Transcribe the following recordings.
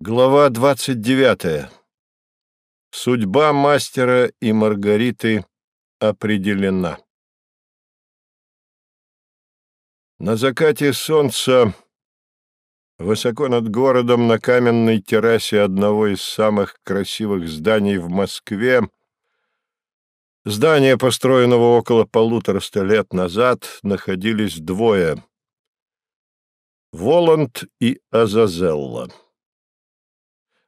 Глава 29. Судьба мастера и Маргариты определена. На закате солнца, высоко над городом, на каменной террасе одного из самых красивых зданий в Москве, здания, построенного около полутораста лет назад, находились двое — Воланд и Азазелла.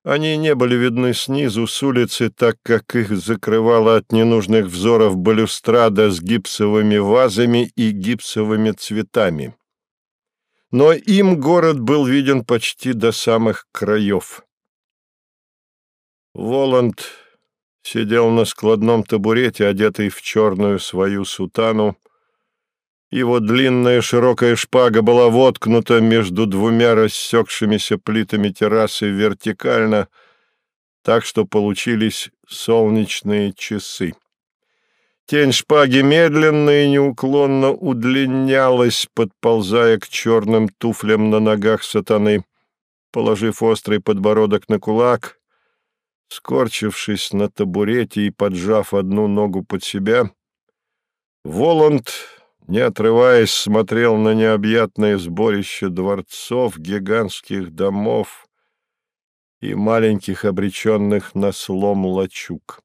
Они не были видны снизу, с улицы, так как их закрывала от ненужных взоров балюстрада с гипсовыми вазами и гипсовыми цветами. Но им город был виден почти до самых краев. Воланд сидел на складном табурете, одетый в черную свою сутану, его длинная широкая шпага была воткнута между двумя рассекшимися плитами террасы вертикально, так что получились солнечные часы. Тень шпаги медленно и неуклонно удлинялась, подползая к черным туфлям на ногах сатаны. Положив острый подбородок на кулак, скорчившись на табурете и поджав одну ногу под себя, Воланд не отрываясь, смотрел на необъятное сборище дворцов, гигантских домов и маленьких обреченных на слом лачуг.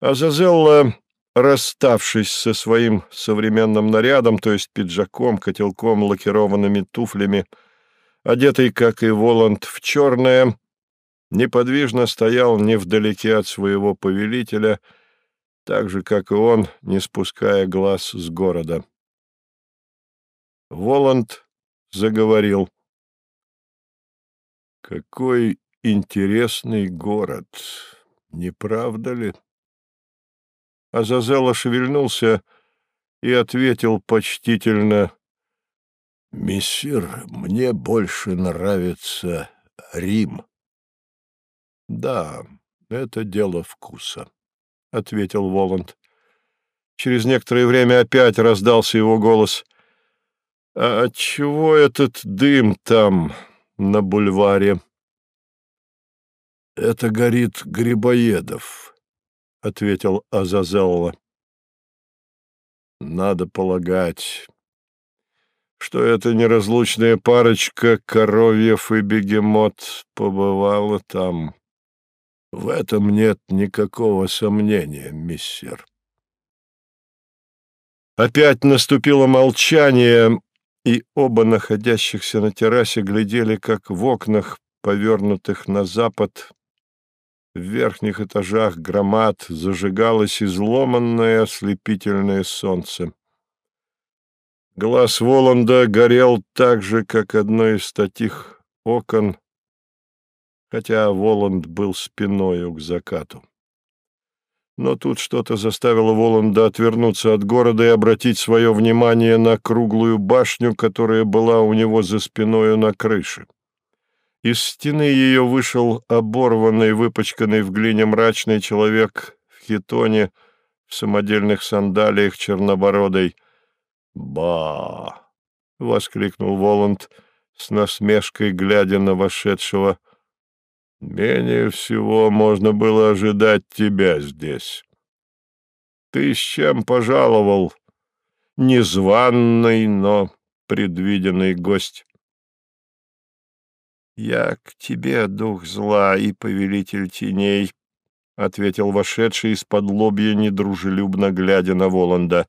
Азазелла, расставшись со своим современным нарядом, то есть пиджаком, котелком, лакированными туфлями, одетый, как и Воланд, в черное, неподвижно стоял невдалеке от своего повелителя — так же, как и он, не спуская глаз с города. Воланд заговорил. «Какой интересный город, не правда ли?» Азазела шевельнулся и ответил почтительно. «Мессир, мне больше нравится Рим». «Да, это дело вкуса». — ответил Воланд. Через некоторое время опять раздался его голос. «А отчего этот дым там, на бульваре?» «Это горит Грибоедов», — ответил Азазелла. «Надо полагать, что эта неразлучная парочка Коровьев и Бегемот побывала там». В этом нет никакого сомнения, миссер. Опять наступило молчание, и оба находящихся на террасе глядели, как в окнах, повернутых на запад, в верхних этажах громад зажигалось изломанное ослепительное солнце. Глаз Воланда горел так же, как одно из таких окон хотя Воланд был спиною к закату. Но тут что-то заставило Воланда отвернуться от города и обратить свое внимание на круглую башню, которая была у него за спиною на крыше. Из стены ее вышел оборванный, выпачканный в глине мрачный человек в хитоне, в самодельных сандалиях чернобородой. «Ба!» — воскликнул Воланд с насмешкой, глядя на вошедшего — Менее всего можно было ожидать тебя здесь. Ты с чем пожаловал? Незваный, но предвиденный гость. «Я к тебе, дух зла и повелитель теней», — ответил вошедший из-под лобья, недружелюбно глядя на Воланда.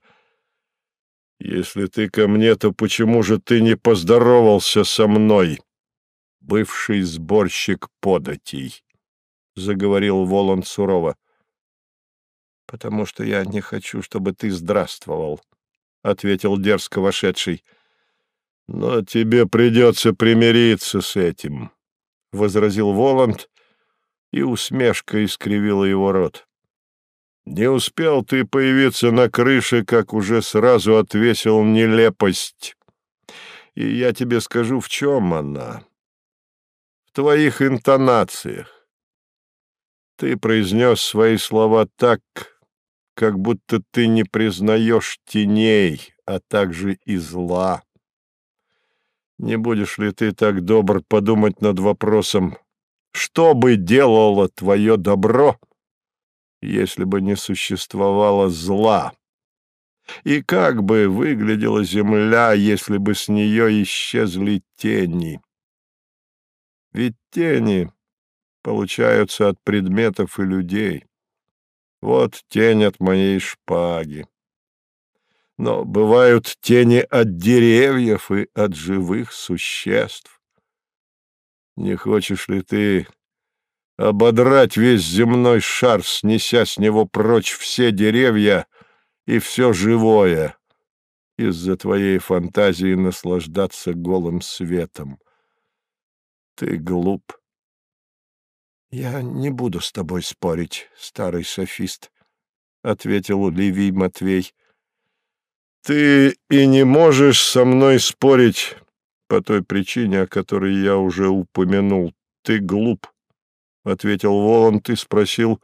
«Если ты ко мне, то почему же ты не поздоровался со мной?» Бывший сборщик податей, — заговорил Воланд сурово. — Потому что я не хочу, чтобы ты здравствовал, — ответил дерзко вошедший. — Но тебе придется примириться с этим, — возразил Воланд, и усмешка искривила его рот. — Не успел ты появиться на крыше, как уже сразу отвесил нелепость. И я тебе скажу, в чем она твоих интонациях. Ты произнес свои слова так, как будто ты не признаешь теней, а также и зла. не будешь ли ты так добр подумать над вопросом, что бы делало твое добро, если бы не существовало зла? И как бы выглядела земля, если бы с нее исчезли тени? Ведь тени получаются от предметов и людей. Вот тень от моей шпаги. Но бывают тени от деревьев и от живых существ. Не хочешь ли ты ободрать весь земной шар, снеся с него прочь все деревья и все живое, из-за твоей фантазии наслаждаться голым светом? Ты глуп. «Я не буду с тобой спорить, старый софист», — ответил Ливий Матвей. «Ты и не можешь со мной спорить по той причине, о которой я уже упомянул. Ты глуп», — ответил Воланд и спросил,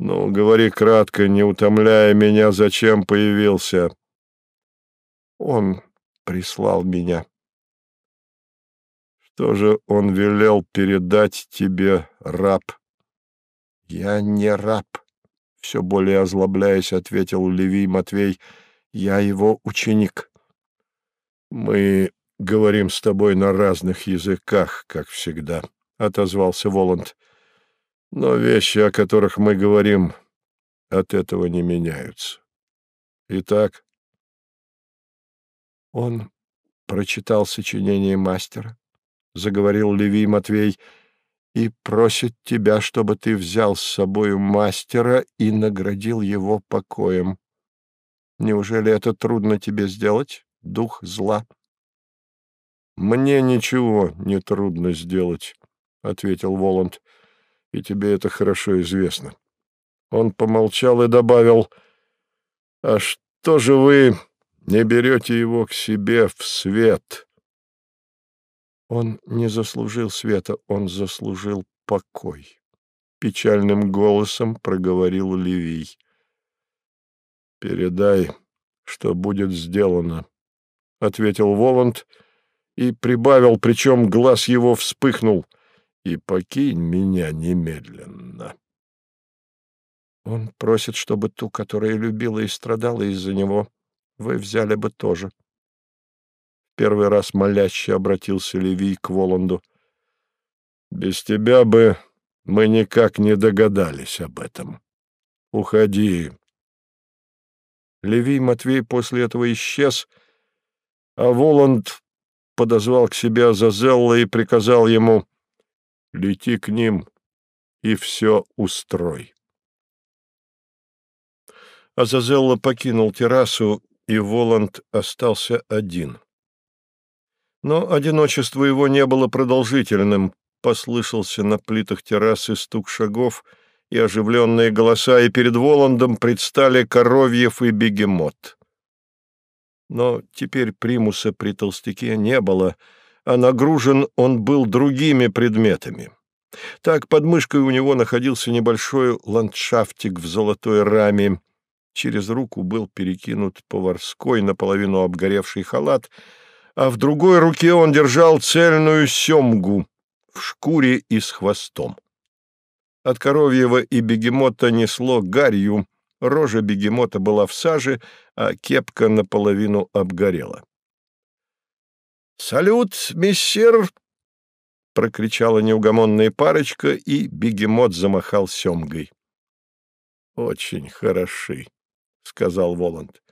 «Ну, говори кратко, не утомляя меня, зачем появился?» «Он прислал меня», что же он велел передать тебе, раб? — Я не раб, — все более озлобляясь, ответил Левий Матвей. — Я его ученик. — Мы говорим с тобой на разных языках, как всегда, — отозвался Воланд. — Но вещи, о которых мы говорим, от этого не меняются. Итак, он прочитал сочинение мастера, — заговорил Левий Матвей, — и просит тебя, чтобы ты взял с собою мастера и наградил его покоем. Неужели это трудно тебе сделать, дух зла? — Мне ничего не трудно сделать, — ответил Воланд, — и тебе это хорошо известно. Он помолчал и добавил, — А что же вы не берете его к себе в свет? — он не заслужил света, он заслужил покой. Печальным голосом проговорил Ливий. «Передай, что будет сделано», — ответил Воланд и прибавил, причем глаз его вспыхнул, «и покинь меня немедленно». Он просит, чтобы ту, которая любила и страдала из-за него, вы взяли бы тоже, Первый раз моляще обратился Левий к Воланду. «Без тебя бы мы никак не догадались об этом. Уходи». Левий Матвей после этого исчез, а Воланд подозвал к себе Азазелла и приказал ему «Лети к ним и все устрой». Азазелла покинул террасу, и Воланд остался один. Но одиночество его не было продолжительным. Послышался на плитах террасы стук шагов и оживленные голоса, и перед Воландом предстали Коровьев и Бегемот. Но теперь примуса при толстяке не было, а нагружен он был другими предметами. Так под мышкой у него находился небольшой ландшафтик в золотой раме. Через руку был перекинут поварской, наполовину обгоревший халат — а в другой руке он держал цельную семгу в шкуре и с хвостом. От коровьего и бегемота несло гарью, рожа бегемота была в саже, а кепка наполовину обгорела. «Салют, мессир!» — прокричала неугомонная парочка, и бегемот замахал семгой. «Очень хороши», — сказал Воланд.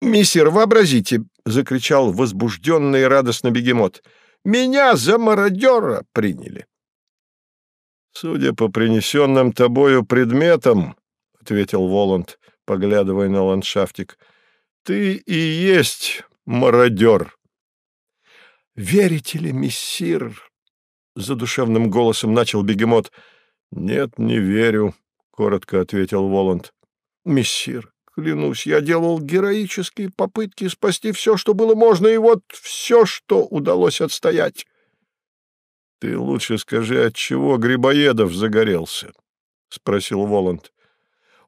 «Мессир, вообразите!» — закричал возбужденный и радостно бегемот. «Меня за мародера приняли!» «Судя по принесенным тобою предметам, — ответил Воланд, поглядывая на ландшафтик, — ты и есть мародер!» «Верите ли, мессир?» — задушевным голосом начал бегемот. «Нет, не верю», — коротко ответил Воланд. «Мессир, Клянусь, я делал героические попытки спасти все, что было можно, и вот все, что удалось отстоять. — Ты лучше скажи, от чего Грибоедов загорелся? — спросил Воланд.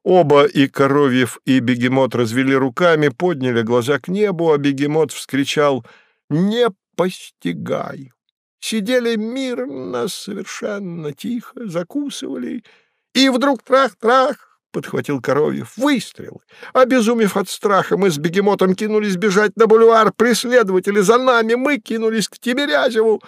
Оба, и Коровьев, и Бегемот развели руками, подняли глаза к небу, а Бегемот вскричал «Не постигаю. Сидели мирно, совершенно тихо, закусывали, и вдруг трах-трах, — подхватил Коровьев, — выстрел. Обезумев от страха, мы с бегемотом кинулись бежать на бульвар, преследователи за нами, мы кинулись к Тимирязеву.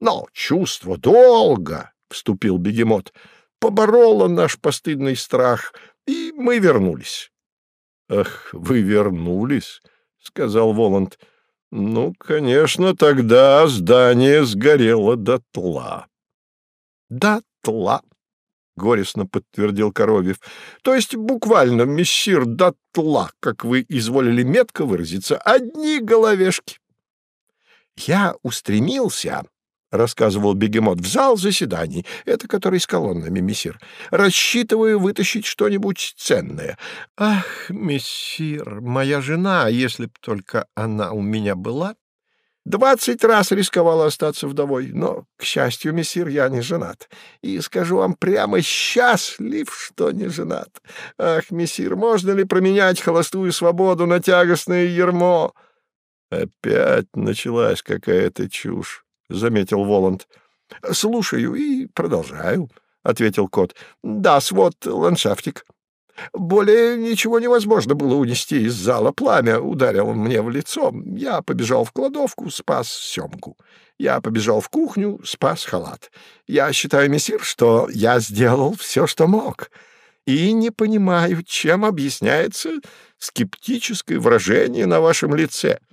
Но чувство долго, — вступил бегемот, — побороло наш постыдный страх, и мы вернулись. — Ах, вы вернулись, — сказал Воланд. — ну, конечно, тогда здание сгорело дотла. Дотла, горестно подтвердил Коровьев. То есть буквально, мессир, дотла, как вы изволили метко выразиться, одни головешки. Я устремился, рассказывал бегемот, в зал заседаний, это который с колоннами, мессир. Рассчитываю вытащить что-нибудь ценное. Ах, мессир, моя жена, если б только она у меня была, Двадцать раз рисковала остаться вдовой, но, к счастью, мессир, я не женат. И скажу вам прямо, счастлив, что не женат. Ах, мессир, можно ли променять холостую свободу на тягостное ермо? Опять началась какая-то чушь. — заметил Воланд. — Слушаю и продолжаю, — ответил кот. — Да, свод ландшафтик. Более ничего невозможно было унести из зала. Пламя ударило мне в лицо. Я побежал в кладовку, спас семку. Я побежал в кухню, спас халат. Я считаю, мессир, что я сделал все, что мог. И не понимаю, чем объясняется скептическое выражение на вашем лице. —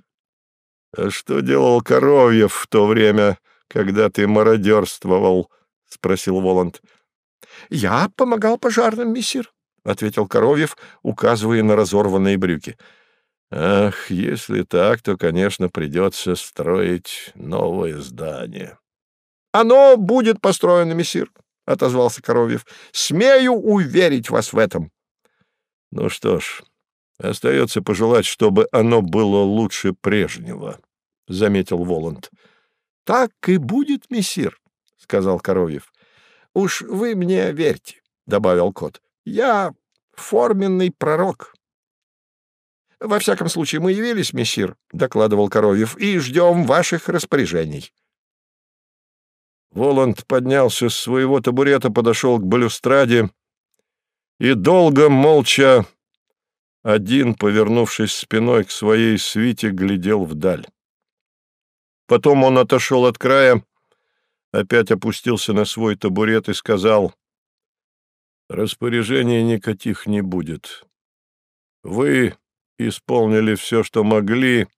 а что делал Коровьев в то время, когда ты мародерствовал? — спросил Воланд. — Я помогал пожарным, мессир, — ответил Коровьев, указывая на разорванные брюки. — Ах, если так, то, конечно, придется строить новое здание. — Оно будет построено, мессир, — отозвался Коровьев. — Смею уверить вас в этом. — Ну что ж, Остается пожелать, чтобы оно было лучше прежнего, — заметил Воланд. — Так и будет, мессир, — сказал Коровьев. — Уж вы мне верьте, — добавил кот. — Я форменный пророк. — Во всяком случае, мы явились, мессир, — докладывал Коровьев, — и ждем ваших распоряжений. Воланд поднялся с своего табурета, подошел к балюстраде и долго, молча, один, повернувшись спиной к своей свите, глядел вдаль. Потом он отошел от края, опять опустился на свой табурет и сказал, «Распоряжений никаких не будет. Вы исполнили все, что могли,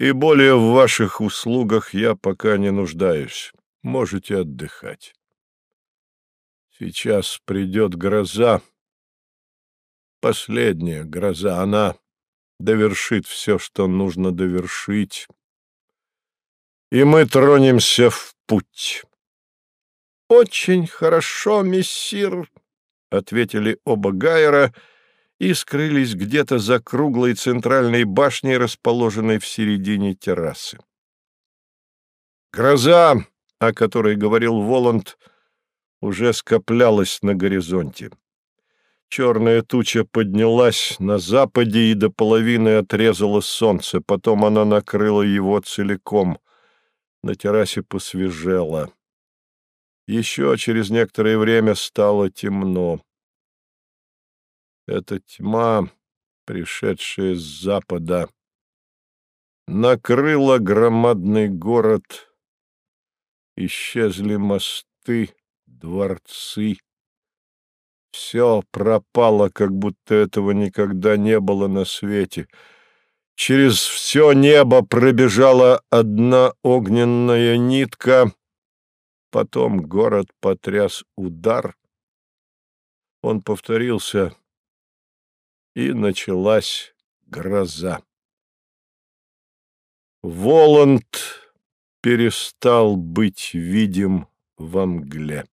и более в ваших услугах я пока не нуждаюсь. Можете отдыхать. Сейчас придет гроза, последняя гроза, она довершит все, что нужно довершить, и мы тронемся в путь. — Очень хорошо, мессир, — ответили оба Гайера и скрылись где-то за круглой центральной башней, расположенной в середине террасы. Гроза, о которой говорил Воланд, уже скоплялась на горизонте. Черная туча поднялась на западе и до половины отрезала солнце, потом она накрыла его целиком. На террасе посвежело. Еще через некоторое время стало темно. Эта тьма, пришедшая с запада, накрыла громадный город. Исчезли мосты, дворцы. Все пропало, как будто этого никогда не было на свете. Через все небо пробежала одна огненная нитка, потом город потряс удар. Он повторился, и началась гроза. Воланд перестал быть видим во мгле.